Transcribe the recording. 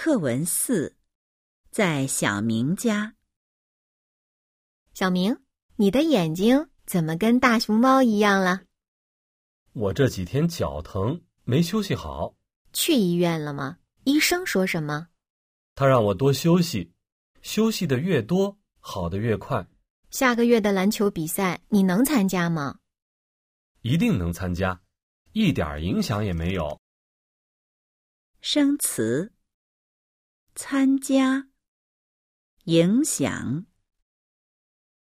课文四，在小明家。小明，你的眼睛怎么跟大熊猫一样了？我这几天脚疼，没休息好。去医院了吗？医生说什么？他让我多休息，休息的越多，好的越快。下个月的篮球比赛你能参加吗？一定能参加，一点影响也没有。生词：参加、影响。